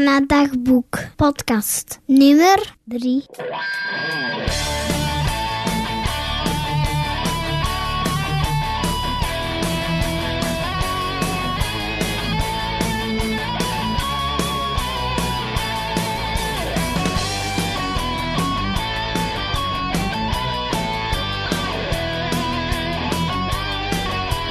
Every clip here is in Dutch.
Canadagboek podcast nummer 3.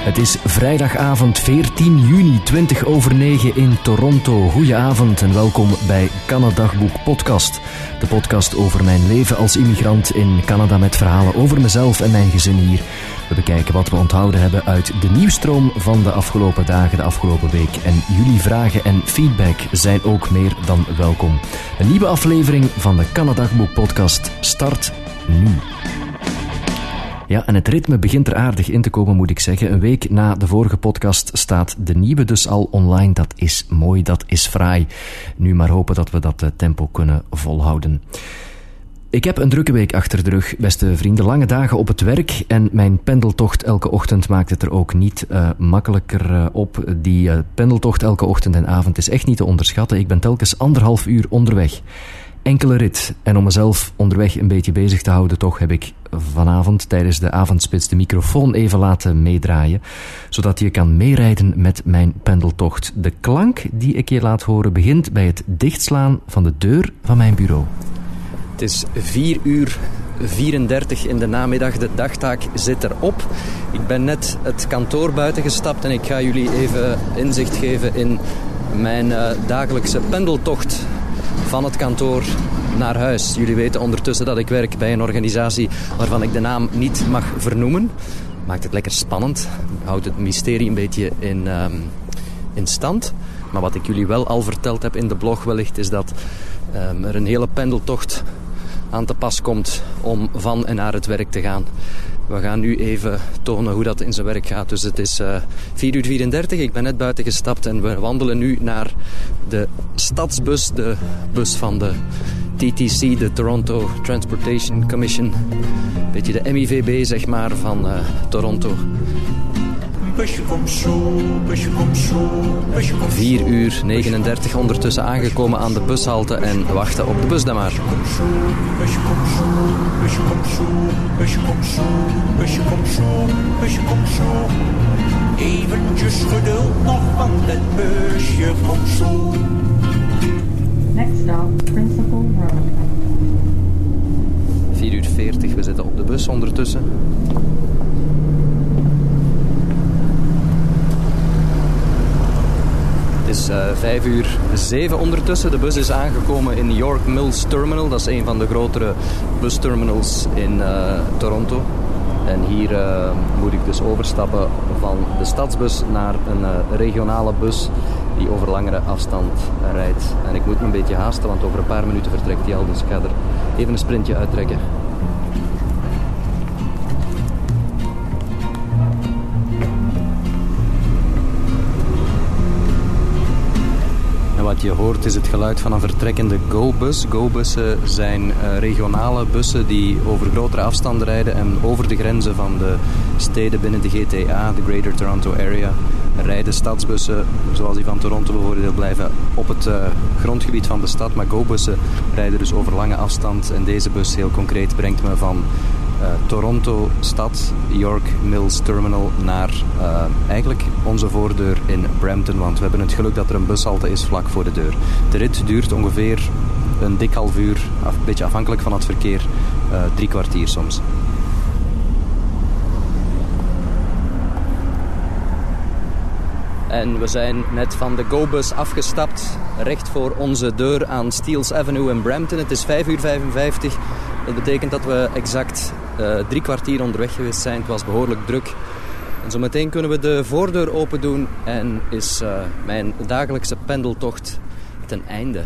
Het is vrijdagavond 14 juni, 20 over 9 in Toronto. Goedenavond en welkom bij Canadagboek Podcast. De podcast over mijn leven als immigrant in Canada met verhalen over mezelf en mijn gezin hier. We bekijken wat we onthouden hebben uit de nieuwstroom van de afgelopen dagen, de afgelopen week. En jullie vragen en feedback zijn ook meer dan welkom. Een nieuwe aflevering van de Canadagboek Podcast start nu. Ja, en het ritme begint er aardig in te komen, moet ik zeggen. Een week na de vorige podcast staat de nieuwe dus al online. Dat is mooi, dat is fraai. Nu maar hopen dat we dat eh, tempo kunnen volhouden. Ik heb een drukke week achter de rug, beste vrienden. Lange dagen op het werk en mijn pendeltocht elke ochtend maakt het er ook niet uh, makkelijker uh, op. Die pendeltocht elke ochtend en avond is echt niet te onderschatten. Ik ben telkens anderhalf uur onderweg enkele rit. En om mezelf onderweg een beetje bezig te houden, toch heb ik vanavond tijdens de avondspits de microfoon even laten meedraaien, zodat je kan meerijden met mijn pendeltocht. De klank die ik je laat horen begint bij het dichtslaan van de deur van mijn bureau. Het is 4 uur 34 in de namiddag. De dagtaak zit erop. Ik ben net het kantoor buiten gestapt en ik ga jullie even inzicht geven in mijn uh, dagelijkse pendeltocht van het kantoor naar huis. Jullie weten ondertussen dat ik werk bij een organisatie waarvan ik de naam niet mag vernoemen. Maakt het lekker spannend. Houdt het mysterie een beetje in, um, in stand. Maar wat ik jullie wel al verteld heb in de blog wellicht is dat um, er een hele pendeltocht aan te pas komt om van en naar het werk te gaan. We gaan nu even tonen hoe dat in zijn werk gaat. Dus het is uh, 4 uur 34. Ik ben net buiten gestapt en we wandelen nu naar de stadsbus, de bus van de TTC, de Toronto Transportation Commission. Beetje de MIVB, zeg maar, van uh, Toronto. 4 uur 39 ondertussen aangekomen aan de bushalte en wachten op de bus dan maar. Eventjes geduld nog, want het busje komt zo. Next stop, Principal Road. 4 uur 40, we zitten op de bus ondertussen. Het is uh, 5 uur 7 ondertussen. De bus is aangekomen in York Mills Terminal. Dat is een van de grotere busterminals in uh, Toronto. En hier uh, moet ik dus overstappen van de stadsbus naar een uh, regionale bus die over langere afstand rijdt. En ik moet me een beetje haasten, want over een paar minuten vertrekt die al. Dus ik ga er even een sprintje uittrekken. Wat je hoort is het geluid van een vertrekkende GO-bus. GO-bussen zijn uh, regionale bussen die over grotere afstanden rijden en over de grenzen van de steden binnen de GTA, de Greater Toronto Area, rijden stadsbussen zoals die van Toronto bijvoorbeeld blijven op het uh, grondgebied van de stad. Maar GO-bussen rijden dus over lange afstand en deze bus heel concreet brengt me van Toronto stad, York Mills Terminal, naar uh, eigenlijk onze voordeur in Brampton. Want we hebben het geluk dat er een bushalte is vlak voor de deur. De rit duurt ongeveer een dik half uur, een beetje afhankelijk van het verkeer, uh, drie kwartier soms. En we zijn net van de GO-bus afgestapt, recht voor onze deur aan Steeles Avenue in Brampton. Het is 5 uur 55. Dat betekent dat we exact drie kwartier onderweg geweest zijn. Het was behoorlijk druk. En zometeen kunnen we de voordeur open doen en is uh, mijn dagelijkse pendeltocht ten einde.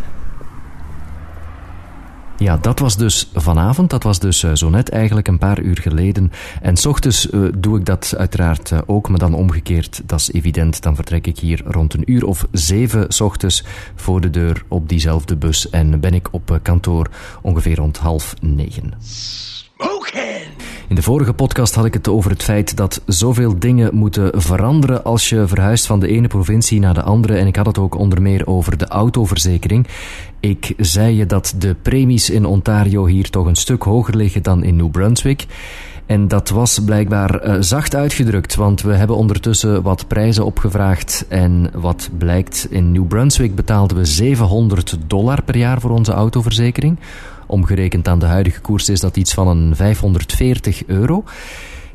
Ja, dat was dus vanavond. Dat was dus uh, zo net eigenlijk een paar uur geleden. En s ochtends doe ik dat uiteraard ook, maar dan omgekeerd. Dat is evident. Dan vertrek ik hier rond een uur of zeven s ochtends voor de deur op diezelfde bus. En ben ik op kantoor ongeveer rond half negen. In de vorige podcast had ik het over het feit dat zoveel dingen moeten veranderen als je verhuist van de ene provincie naar de andere. En ik had het ook onder meer over de autoverzekering. Ik zei je dat de premies in Ontario hier toch een stuk hoger liggen dan in New Brunswick. En dat was blijkbaar uh, zacht uitgedrukt, want we hebben ondertussen wat prijzen opgevraagd. En wat blijkt, in New Brunswick betaalden we 700 dollar per jaar voor onze autoverzekering. Omgerekend aan de huidige koers is dat iets van een 540 euro.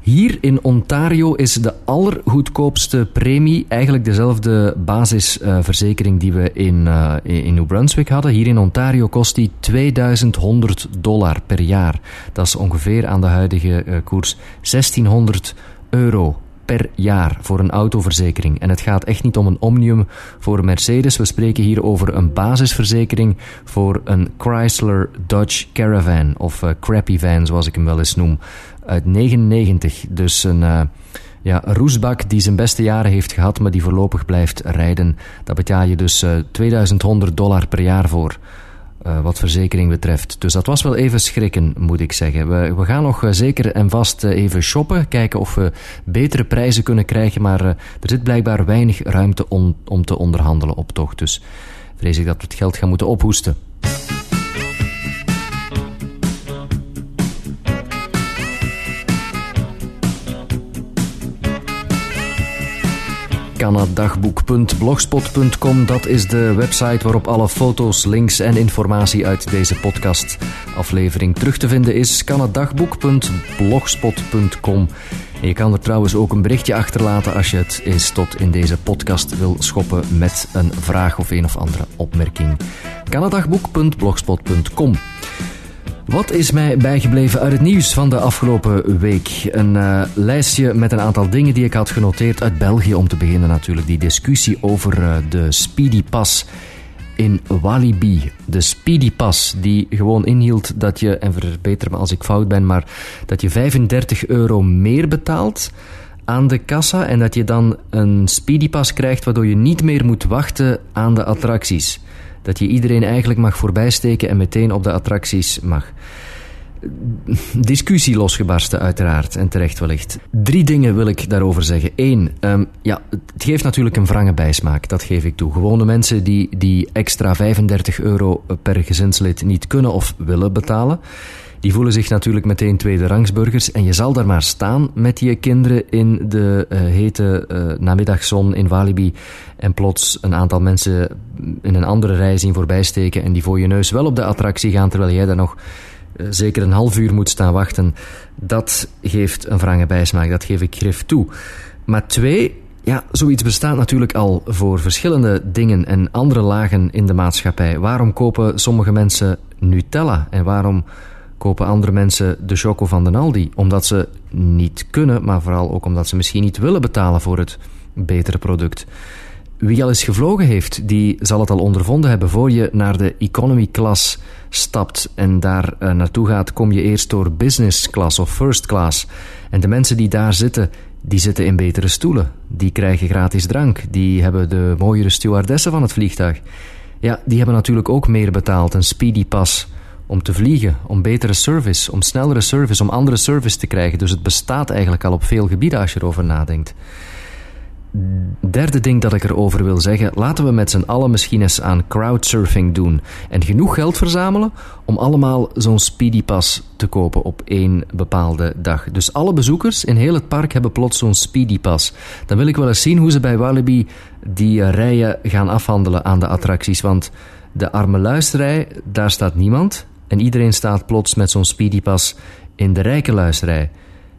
Hier in Ontario is de allergoedkoopste premie eigenlijk dezelfde basisverzekering die we in, uh, in New Brunswick hadden. Hier in Ontario kost die 2100 dollar per jaar. Dat is ongeveer aan de huidige uh, koers 1600 euro per jaar voor een autoverzekering. En het gaat echt niet om een Omnium voor een Mercedes. We spreken hier over een basisverzekering voor een Chrysler Dodge Caravan of uh, Crappy Van, zoals ik hem wel eens noem uit 99. Dus een, uh, ja, roesbak die zijn beste jaren heeft gehad, maar die voorlopig blijft rijden. Daar betaal je dus uh, 2100 dollar per jaar voor. Uh, wat verzekering betreft. Dus dat was wel even schrikken, moet ik zeggen. We, we gaan nog uh, zeker en vast uh, even shoppen, kijken of we betere prijzen kunnen krijgen, maar er zit blijkbaar weinig ruimte om, om te onderhandelen op tocht. Dus vrees ik dat we het geld gaan moeten ophoesten. kanadagboek.blogspot.com. Dat is de website waarop alle foto's, links en informatie uit deze podcastaflevering terug te vinden is. kanadagboek.blogspot.com. En je kan er trouwens ook een berichtje achterlaten als je het eens tot in deze podcast wil schoppen met een vraag of een of andere opmerking. kanadagboek.blogspot.com. Wat is mij bijgebleven uit het nieuws van de afgelopen week? Een uh, lijstje met een aantal dingen die ik had genoteerd uit België om te beginnen natuurlijk. Die discussie over uh, de Speedy Pass in Walibi. De Speedy Pass die gewoon inhield dat je, en verbeter me als ik fout ben, maar dat je 35 euro meer betaalt aan de kassa en dat je dan een Speedy Pass krijgt waardoor je niet meer moet wachten aan de attracties dat je iedereen eigenlijk mag voorbijsteken en meteen op de attracties mag. Discussie losgebarsten, uiteraard, en terecht wellicht. Drie dingen wil ik daarover zeggen. Eén, um, ja, het geeft natuurlijk een wrange bijsmaak, dat geef ik toe. Gewone mensen die, die extra 35 euro per gezinslid niet kunnen of willen betalen die voelen zich natuurlijk meteen tweede rangsburgers. En je zal daar maar staan met je kinderen in de uh, hete uh, namiddagzon in Walibi. En plots een aantal mensen in een andere rij zien voorbijsteken. En die voor je neus wel op de attractie gaan, terwijl jij daar nog uh, zeker een half uur moet staan wachten. Dat geeft een wrange bijsmaak, dat geef ik grif toe. Maar twee, ja, zoiets bestaat natuurlijk al voor verschillende dingen en andere lagen in de maatschappij. Waarom kopen sommige mensen Nutella en waarom kopen andere mensen de choco van de Aldi. Omdat ze niet kunnen, maar vooral ook omdat ze misschien niet willen betalen voor het betere product. Wie al eens gevlogen heeft, die zal het al ondervonden hebben. Voor je naar de economy class stapt en daar uh, naartoe gaat, kom je eerst door business class of first class. En de mensen die daar zitten, die zitten in betere stoelen. Die krijgen gratis drank. Die hebben de mooiere stewardessen van het vliegtuig. Ja, die hebben natuurlijk ook meer betaald, een speedy pass om te vliegen, om betere service, om snellere service, om andere service te krijgen. Dus het bestaat eigenlijk al op veel gebieden als je erover nadenkt. Derde ding dat ik erover wil zeggen, laten we met z'n allen misschien eens aan crowdsurfing doen en genoeg geld verzamelen om allemaal zo'n speedy pass te kopen op één bepaalde dag. Dus alle bezoekers in heel het park hebben plots zo'n speedy pass. Dan wil ik wel eens zien hoe ze bij Walibi die rijen gaan afhandelen aan de attracties, want de arme luisterij, daar staat niemand. En iedereen staat plots met zo'n speedypas in de rijke luisterij.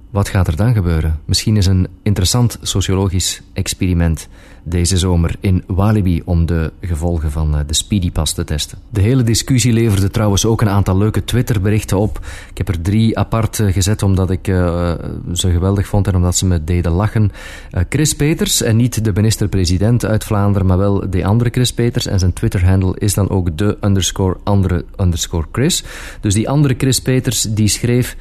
Wat gaat er dan gebeuren? Misschien is een interessant sociologisch experiment deze zomer in Walibi om de gevolgen van eh, de Speedypass te testen. De hele discussie leverde trouwens ook een aantal leuke Twitterberichten op. Ik heb er drie apart eh, gezet omdat ik uh, ze geweldig vond en omdat ze me deden lachen. Chris Peters, en niet de minister-president uit Vlaanderen, maar wel de andere Chris Peters. En zijn Twitter-handle is dan ook de underscore andere underscore Chris. Dus die andere Chris Peters die schreef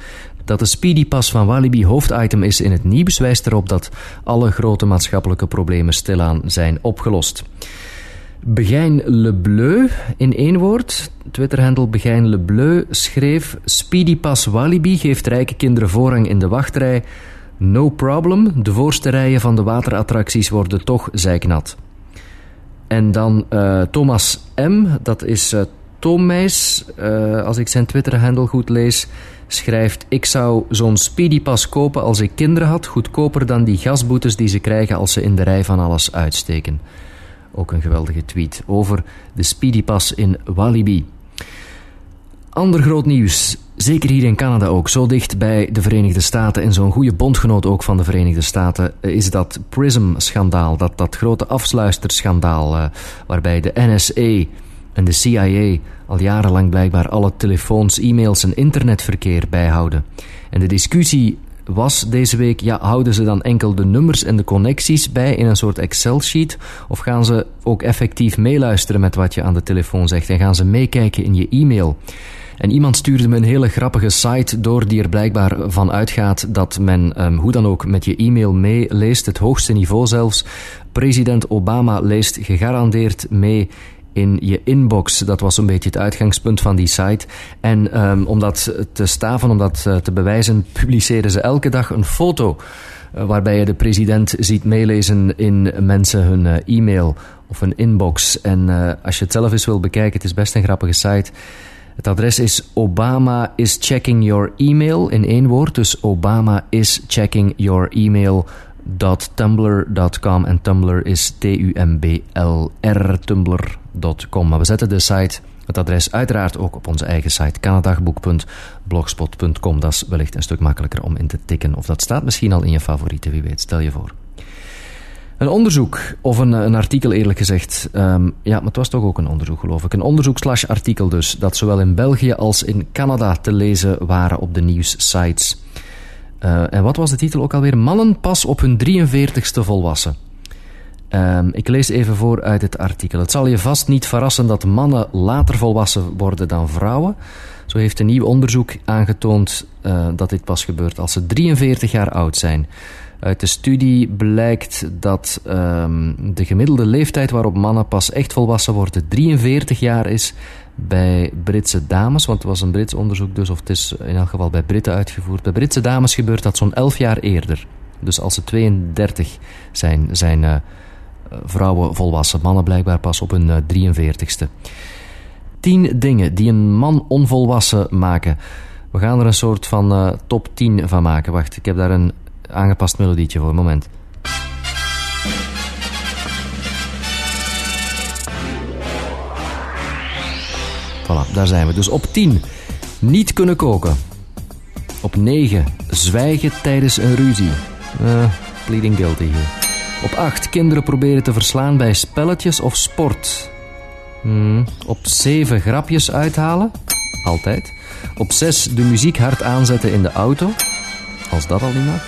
dat de Speedy Pass van Walibi hoofditem is in het nieuws, wijst erop dat alle grote maatschappelijke problemen stilaan zijn opgelost. Begijn Le Bleu in één woord. Twitterhandle Begijn Le Bleu schreef: Speedy Pass Walibi geeft rijke kinderen voorrang in de wachtrij. No problem, de voorste rijen van de waterattracties worden toch zijknat. En dan uh, Thomas M, dat is uh, als ik zijn Twitter-handle goed lees, schrijft: Ik zou zo'n Speedypas kopen als ik kinderen had, goedkoper dan die gasboetes die ze krijgen als ze in de rij van alles uitsteken. Ook een geweldige tweet over de Speedypas in Walibi. Ander groot nieuws, zeker hier in Canada ook, zo dicht bij de Verenigde Staten en zo'n goede bondgenoot ook van de Verenigde Staten, is dat PRISM-schandaal, dat, dat grote afsluisterschandaal, uh, waarbij de NSA en de CIA al jarenlang blijkbaar alle telefoons, e-mails en internetverkeer bijhouden. En de discussie was deze week, ja, houden ze dan enkel de nummers en de connecties bij in een soort Excel-sheet? Of gaan ze ook effectief meeluisteren met wat je aan de telefoon zegt en gaan ze meekijken in je e-mail? En iemand stuurde me een hele grappige site door die er blijkbaar van uitgaat dat men um, hoe dan ook met je e-mail meeleest, het hoogste niveau zelfs. President Obama leest gegarandeerd mee in je inbox. Dat was een beetje het uitgangspunt van die site. En um, om dat te staven, om dat uh, te bewijzen, publiceren ze elke dag een foto. Uh, waarbij je de president ziet meelezen in mensen hun uh, e-mail of een inbox. En als je het zelf eens wil bekijken, het is best een grappige site. Het adres is Obama is checking your email in één woord. Dus Obama is checking your email tumblr.com en Tumblr is T-U-M-B-L-R, tumblr.com. Maar we zetten de site, het adres uiteraard ook op onze eigen site, canadagboek.blogspot.com. Dat is wellicht een stuk makkelijker om in te tikken. Of dat staat misschien al in je favorieten, wie weet. Stel je voor. Een onderzoek, of een, een artikel eerlijk gezegd. Um, ja, maar het was toch ook een onderzoek, geloof ik. Een onderzoek slash artikel dus, dat zowel in België als in Canada te lezen waren op de nieuwssites. Uh, en wat was de titel ook alweer? Mannen pas op hun 43ste volwassen. Um, ik lees even voor uit het artikel. Het zal je vast niet verrassen dat mannen later volwassen worden dan vrouwen. Zo heeft een nieuw onderzoek aangetoond uh, dat dit pas gebeurt als ze 43 jaar oud zijn. Uit de studie blijkt dat um, de gemiddelde leeftijd waarop mannen pas echt volwassen worden 43 jaar is bij Britse dames, want het was een Brits onderzoek dus, of het is in elk geval bij Britten uitgevoerd. Bij Britse dames gebeurt dat zo'n 11 jaar eerder. Dus als ze 32 zijn, zijn uh, vrouwen volwassen, mannen blijkbaar pas op hun uh, 43ste. 10 dingen die een man onvolwassen maken. We gaan er een soort van uh, top 10 van maken. Wacht, ik heb daar een aangepast melodietje voor. Moment. Voilà, daar zijn we. Dus op 10, niet kunnen koken. Op 9, zwijgen tijdens een ruzie. Uh, pleading guilty hier. Op 8, kinderen proberen te verslaan bij spelletjes of sport. Hmm. Op 7, grapjes uithalen. Altijd. Op 6, de muziek hard aanzetten in de auto. Als dat al niet mag.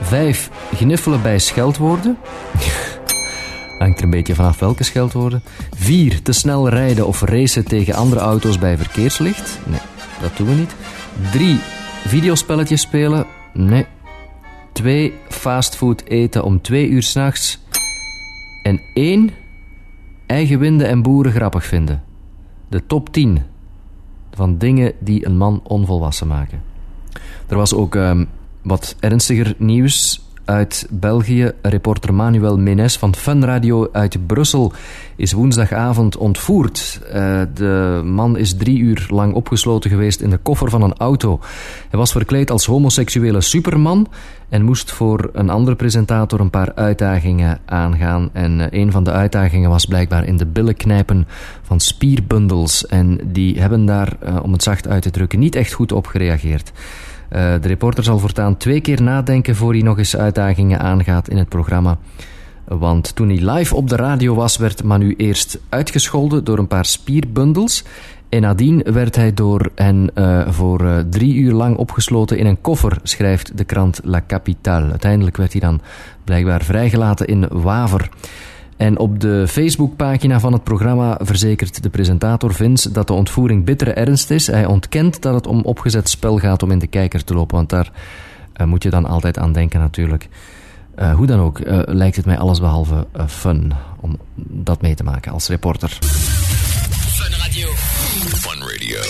5, gniffelen bij scheldwoorden. Hangt er een beetje vanaf welke scheldwoorden. 4. Te snel rijden of racen tegen andere auto's bij verkeerslicht. Nee, dat doen we niet. 3. Videospelletjes spelen. Nee. 2. Fastfood eten om 2 uur s'nachts. En 1. Eigen winden en boeren grappig vinden. De top 10 van dingen die een man onvolwassen maken. Er was ook um, wat ernstiger nieuws uit België. Reporter Manuel Menes van Fun Radio uit Brussel is woensdagavond ontvoerd. Uh, de man is drie uur lang opgesloten geweest in de koffer van een auto. Hij was verkleed als homoseksuele superman en moest voor een andere presentator een paar uitdagingen aangaan. En uh, een van de uitdagingen was blijkbaar in de billen knijpen van spierbundels. En die hebben daar, uh, om het zacht uit te drukken, niet echt goed op gereageerd. Uh, de reporter zal voortaan twee keer nadenken voor hij nog eens uitdagingen aangaat in het programma. Want toen hij live op de radio was, werd Manu eerst uitgescholden door een paar spierbundels. En nadien werd hij door hen uh, voor uh, drie uur lang opgesloten in een koffer, schrijft de krant La Capitale. Uiteindelijk werd hij dan blijkbaar vrijgelaten in Waver. En op de Facebookpagina van het programma verzekert de presentator Vince dat de ontvoering bittere ernst is. Hij ontkent dat het om opgezet spel gaat om in de kijker te lopen, want daar uh, moet je dan altijd aan denken natuurlijk. Eh, hoe dan ook, eh, lijkt het mij allesbehalve uh, fun om dat mee te maken als reporter. Fun Radio. Fun Radio.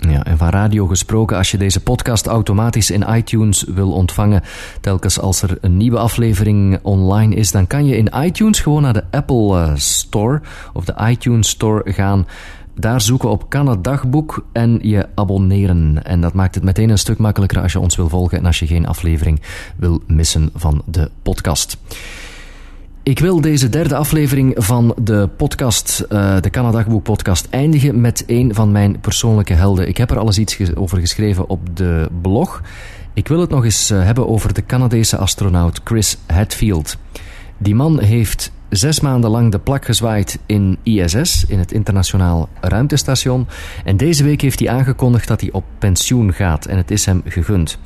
Ja, en van radio gesproken, als je deze podcast automatisch in iTunes wil ontvangen, telkens als er een nieuwe aflevering online is, dan kan je in iTunes gewoon naar de Apple Store of de iTunes Store gaan. Daar zoeken op het dagboek en je abonneren. En dat maakt het meteen een stuk makkelijker als je ons wil volgen en als je geen aflevering wil missen van de podcast. Ik wil deze derde aflevering van de podcast, uh, de Canadagboek podcast, eindigen met een van mijn persoonlijke helden. Ik heb er alles iets over geschreven op de blog. Ik wil het nog eens uh, hebben over de Canadese astronaut Chris Hadfield. Die man heeft zes maanden lang de plak gezwaaid in ISS, in het Internationaal Ruimtestation. En deze week heeft hij aangekondigd dat hij op pensioen gaat en het is hem gegund.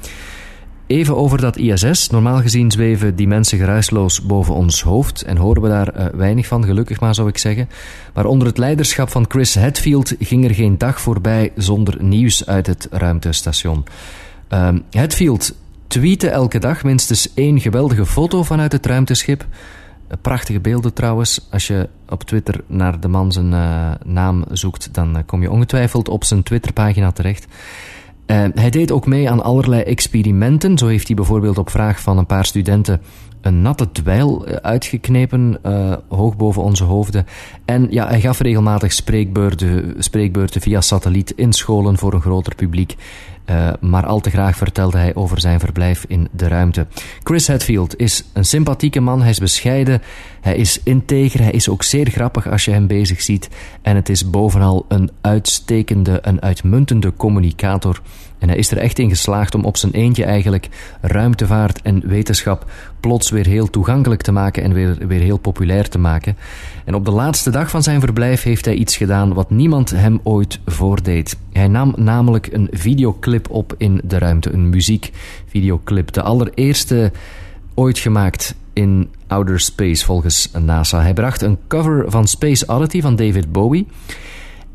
Even over dat ISS. Normaal gezien zweven die mensen geruisloos boven ons hoofd en horen we daar uh, weinig van, gelukkig maar zou ik zeggen. Maar onder het leiderschap van Chris Hadfield ging er geen dag voorbij zonder nieuws uit het ruimtestation. Uh, Hadfield tweette elke dag minstens één geweldige foto vanuit het ruimteschip. Prachtige beelden trouwens. Als je op Twitter naar de man zijn uh, naam zoekt, dan kom je ongetwijfeld op zijn Twitterpagina terecht. Uh, hij deed ook mee aan allerlei experimenten. Zo heeft hij bijvoorbeeld op vraag van een paar studenten een natte dweil uitgeknepen, hoog boven onze hoofden. En ja, hij gaf regelmatig spreekbeurten, spreekbeurten via satelliet in scholen voor een groter publiek. Uh, maar al te graag vertelde hij over zijn verblijf in de ruimte. Chris Hadfield is een sympathieke man, hij is bescheiden, hij is integer, hij is ook zeer grappig als je hem bezig ziet. En het is bovenal een uitstekende, een uitmuntende communicator. En hij is er echt in geslaagd om op zijn eentje eigenlijk ruimtevaart en wetenschap plots weer heel toegankelijk te maken en weer, weer heel populair te maken. En op de laatste dag van zijn verblijf heeft hij iets gedaan wat niemand hem ooit voordeed. Hij nam namelijk een videoclip op in de ruimte, een muziekvideoclip. De allereerste ooit gemaakt in outer space volgens NASA. Hij bracht een cover van Space Oddity van David Bowie.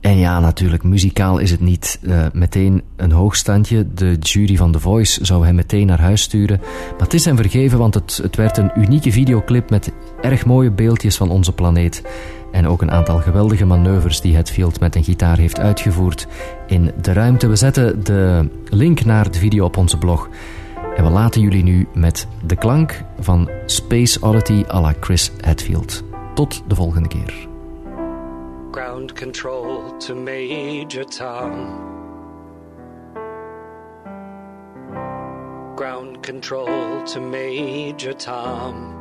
En ja, natuurlijk, muzikaal is het niet uh, meteen een hoogstandje. De jury van The Voice zou hem meteen naar huis sturen. Maar het is hem vergeven, want het, het werd een unieke videoclip met erg mooie beeldjes van onze planeet. En ook een aantal geweldige manoeuvres die Hetfield met een gitaar heeft uitgevoerd in de ruimte. We zetten de link naar de video op onze blog. En we laten jullie nu met de klank van Space Oddity à la Chris Hetfield. Tot de volgende keer. Ground control to Major Tom. Ground control to Major Tom.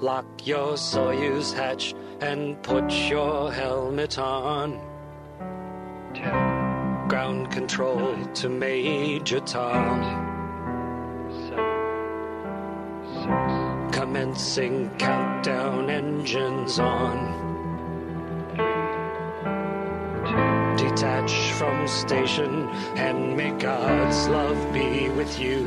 Lock your Soyuz hatch and put your helmet on. Ten. Ground control to Major Tom. Commencing countdown engines on. Detach from station and may God's love be with you.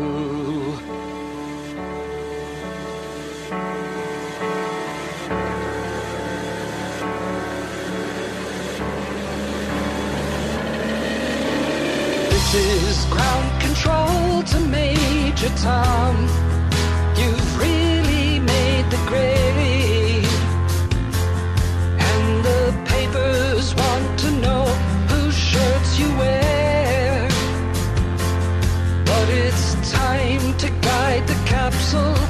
This is ground control to Major Tom. parcels